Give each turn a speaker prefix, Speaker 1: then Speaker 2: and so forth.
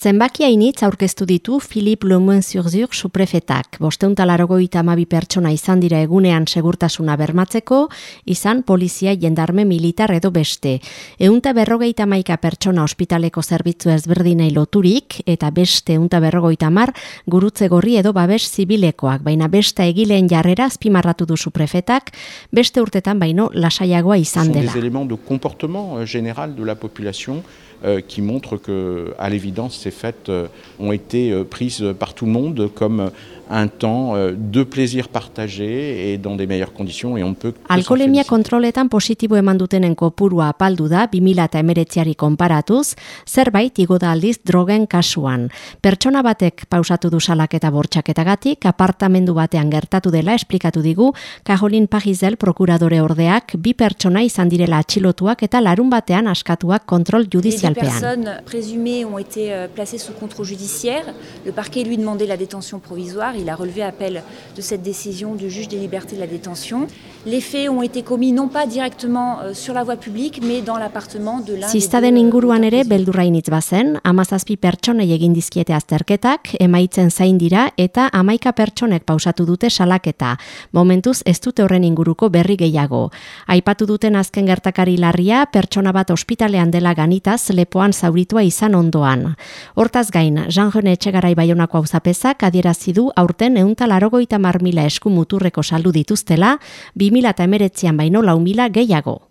Speaker 1: Zenbaki hainitz aurkeztu ditu Philippe Lemoin-sur-Zur suprefetak. Bosteunta larogoita amabi pertsona izan dira egunean segurtasuna bermatzeko, izan polizia jendarme militar edo beste. Eunta berrogeita maika pertsona ospitaleko zerbitzu ezberdinei loturik, eta beste eunta berrogeita mar gurutze gorri edo babes zibilekoak, baina beste egileen jarrera azpimarratu du suprefetak, beste urtetan baino lasaiagoa izan dela.
Speaker 2: Des éléments de comportement euh, général de la population euh, qui montrent que, à l'évidence, ces fêtes euh, ont été euh, prises par tout le monde comme un temps euh, de plaisir partagé et dans des meilleures conditions et on peut
Speaker 1: Alkolemia kontroletan positibo eman dutenen kopurua apaldu da 2019ari konparatuz, zerbait igo da aldiz drogen kasuan. Pertsona batek pausatu du salaketa bortxaketagatik, apartamendu batean gertatu dela esplikatu digu Kajolin Pagizel prokuradore ordeak bi pertsona izan direla atxilotuak eta larun batean askatuak kontrol judizialpean.
Speaker 3: Les personnes présumées ont été placées sous contrôle judiciaire. Le parquet lui demandait la détention provisoire. Il a relevé appel de cette décision du juge des libertés de la détention. Les faits ont été commis non pas directement euh, sur la voie publique, mais dans l'appartement de l'un
Speaker 1: Ziztaden inguruan ere beldurrainitz bazen, amazazpi pertsonei egin dizkiete azterketak, emaitzen zain dira eta amaika pertsonek pausatu dute salaketa. Momentuz ez dute horren inguruko berri gehiago. Aipatu duten azken gertakari larria, pertsona bat ospitalean dela ganitaz lepoan zauritua izan ondoan. Hortaz gain, Jean-René Etxegarai Baionako auzapezak adierazi du aurten eunta larogoita marmila esku muturreko saldu dituztela, 2000 eta emeretzean baino lau mila gehiago.